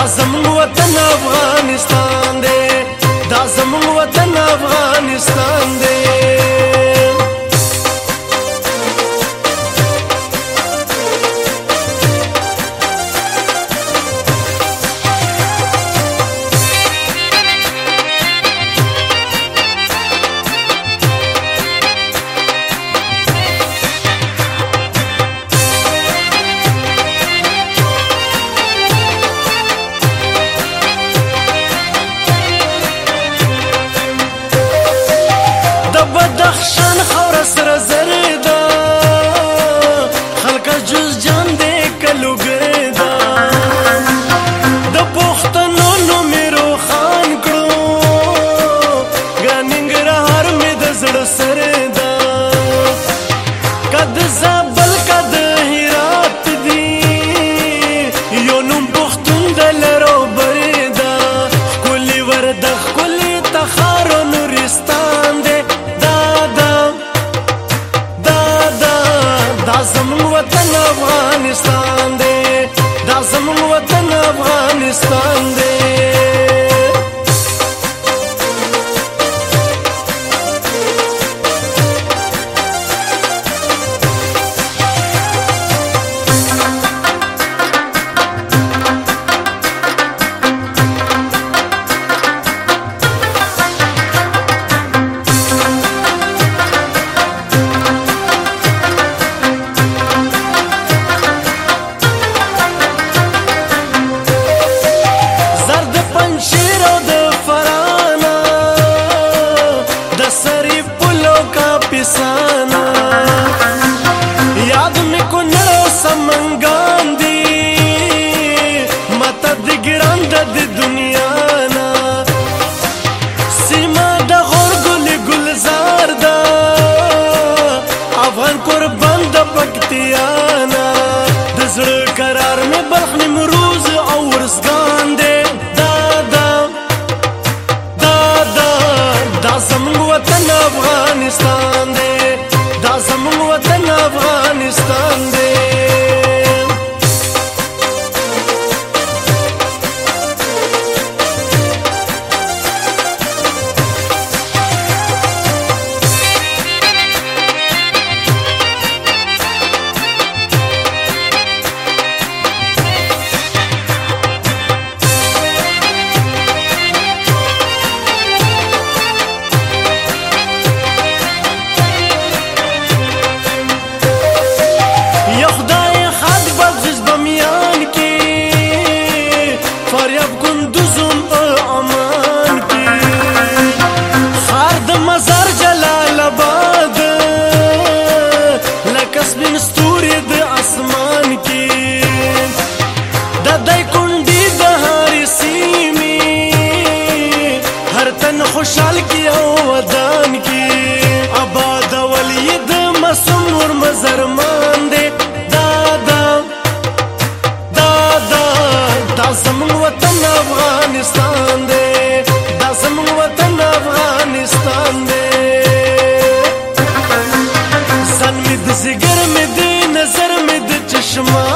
دا زمون وطن افغانستان دی دا زمون وطن افغانستان دی وطن خوشحال کی او ودان کی آباد ولی د مسوم نور مزرمان دی دادا دادا دا زمون وطن افغانستان دی دا زمون وطن افغانستان دی سن می د سګر می د نظر می د چشمه